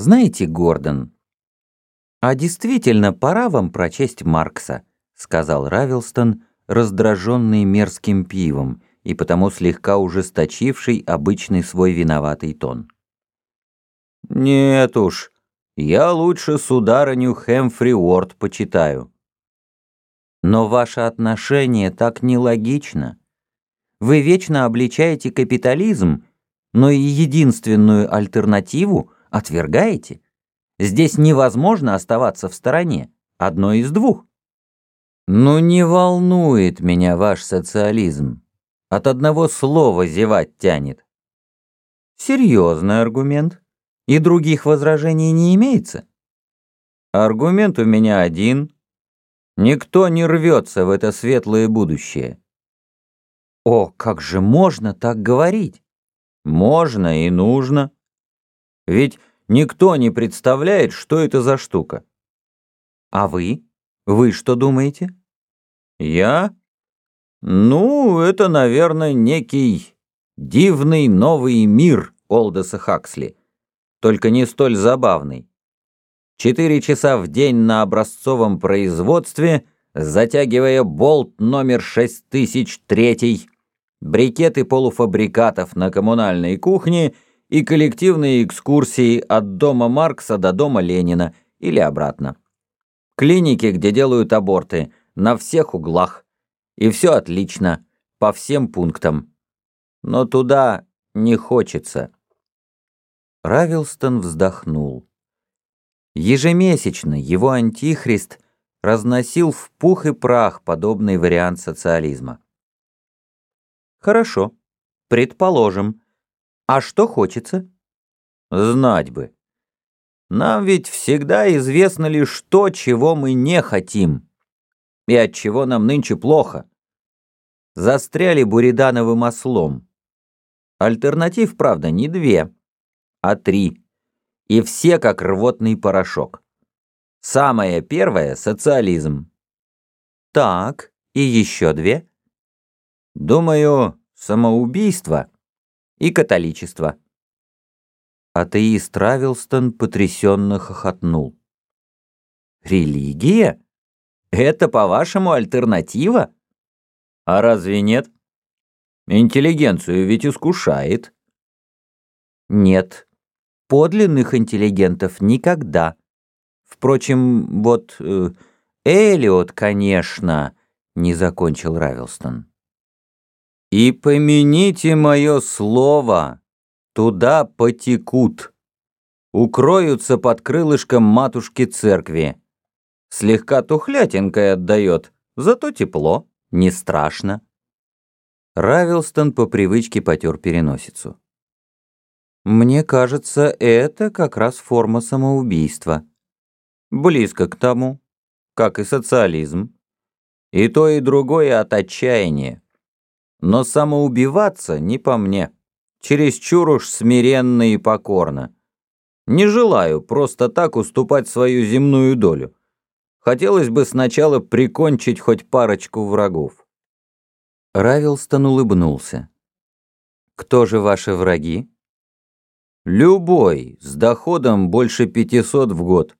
Знаете, Гордон, а действительно пора вам прочесть Маркса, сказал Равилстон, раздраженный мерзким пивом и потому слегка ужесточивший обычный свой виноватый тон. «Нет уж, я лучше сударыню Хэмфри Уорд почитаю». «Но ваше отношение так нелогично. Вы вечно обличаете капитализм, но и единственную альтернативу отвергаете. Здесь невозможно оставаться в стороне, одно из двух». «Ну не волнует меня ваш социализм. От одного слова зевать тянет». «Серьезный аргумент. И других возражений не имеется?» «Аргумент у меня один. Никто не рвется в это светлое будущее». «О, как же можно так говорить?» «Можно и нужно. Ведь никто не представляет, что это за штука». «А вы? Вы что думаете?» «Я? Ну, это, наверное, некий дивный новый мир Олдеса Хаксли, только не столь забавный. Четыре часа в день на образцовом производстве, затягивая болт номер 6003, брикеты полуфабрикатов на коммунальной кухне и коллективные экскурсии от дома Маркса до дома Ленина или обратно. Клиники, где делают аборты – на всех углах. И все отлично, по всем пунктам. Но туда не хочется. Равилстон вздохнул. Ежемесячно его антихрист разносил в пух и прах подобный вариант социализма. Хорошо, предположим. А что хочется? Знать бы. Нам ведь всегда известно лишь то, чего мы не хотим и от чего нам нынче плохо. Застряли буридановым ослом. Альтернатив, правда, не две, а три. И все как рвотный порошок. Самое первое — социализм. Так, и еще две? Думаю, самоубийство и католичество. Атеист Равилстон потрясенно хохотнул. «Религия?» Это, по-вашему, альтернатива? А разве нет? Интеллигенцию ведь искушает. Нет. Подлинных интеллигентов никогда. Впрочем, вот э, Элиот, конечно, не закончил Равилстон. И помяните мое слово, туда потекут, укроются под крылышком матушки церкви. Слегка тухлятинкой отдает, зато тепло, не страшно. Равилстон по привычке потер переносицу. Мне кажется, это как раз форма самоубийства. Близко к тому, как и социализм. И то, и другое от отчаяния. Но самоубиваться не по мне. Чересчур уж смиренно и покорно. Не желаю просто так уступать свою земную долю. Хотелось бы сначала прикончить хоть парочку врагов. Равилстон улыбнулся. «Кто же ваши враги?» «Любой, с доходом больше 500 в год.